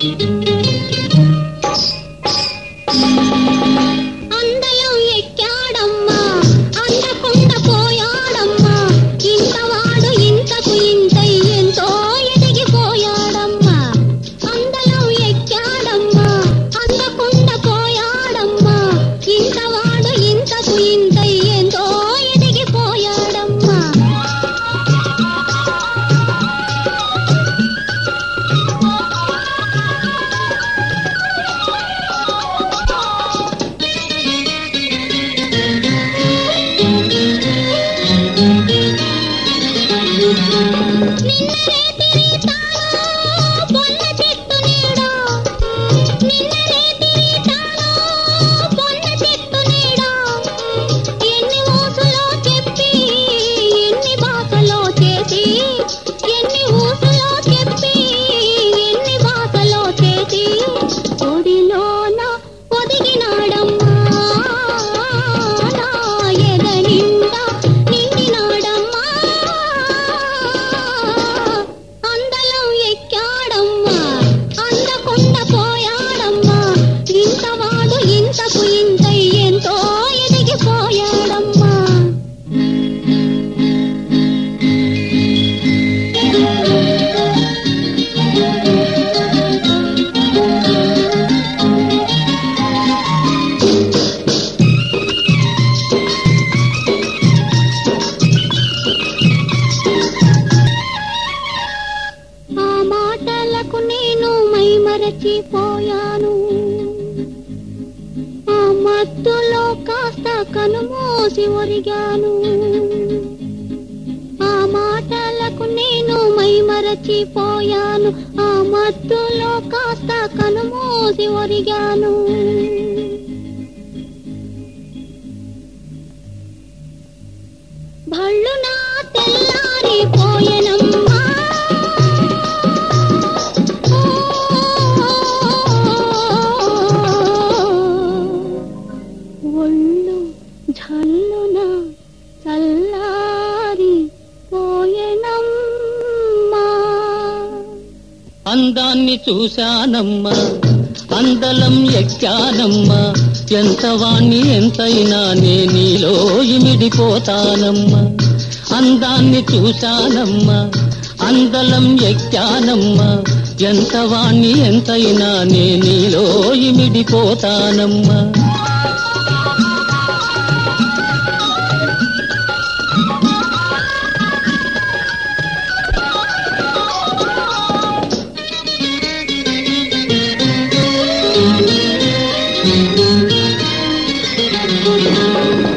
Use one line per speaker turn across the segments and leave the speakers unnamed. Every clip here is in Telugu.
అందలం ఎన్ని ఊసులో చెప్పి ఎన్ని భాషలో చేసి మాటలకు నేను మైమరచిపోయాను ఆ మత్తులో కాస్త కనుమూసి ఒరిగాను. ఆ మాటలకు నేను మై మరచిపోయాను. ఆ మత్తులో కాస్త కనుమూసి ఒరిగాను. భళ్ళు నా తెల్లారిపోయెనమ్మా చల్లారి పోయెనమ్మా.
అందాన్ని చూశానమ్మా అందలం ఎక్కానమ్మా ఎంత వాణ్ణి ఎంతైనా నే నీలో ఇమిడిపోతానమ్మా. అందాన్ని చూశానమ్మా అందలం ఎక్కానమ్మా ఎంత వాణ్ణి ఎంతైనా నే నీలో ఇమిడిపోతానమ్మా.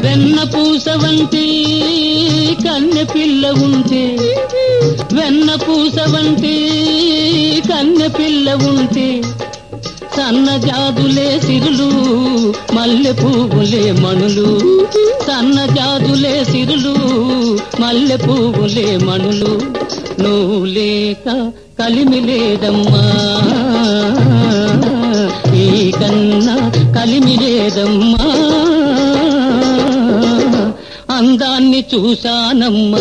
వెన్న పూస వంటి కన్నె పిల్ల ఉంటే వెన్న పూస వంటి కన్నె పిల్ల ఉంటే సన్న జాదులే సిరులు మల్లె పువ్వులే మణులు. సన్న జాదులే సిరులు మల్లె పువ్వులే మణులు. నువ్వు లేక కలిమి లేదమ్మా. అలిమి లేదమ్మా అందాన్ని చూశానమ్మా.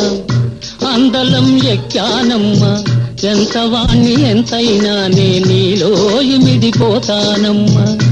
అందలం ఎక్కానమ్మా. ఎంత వాణ్ణి ఎంతైనా నే నీలో ఇమిడిపోతానమ్మా.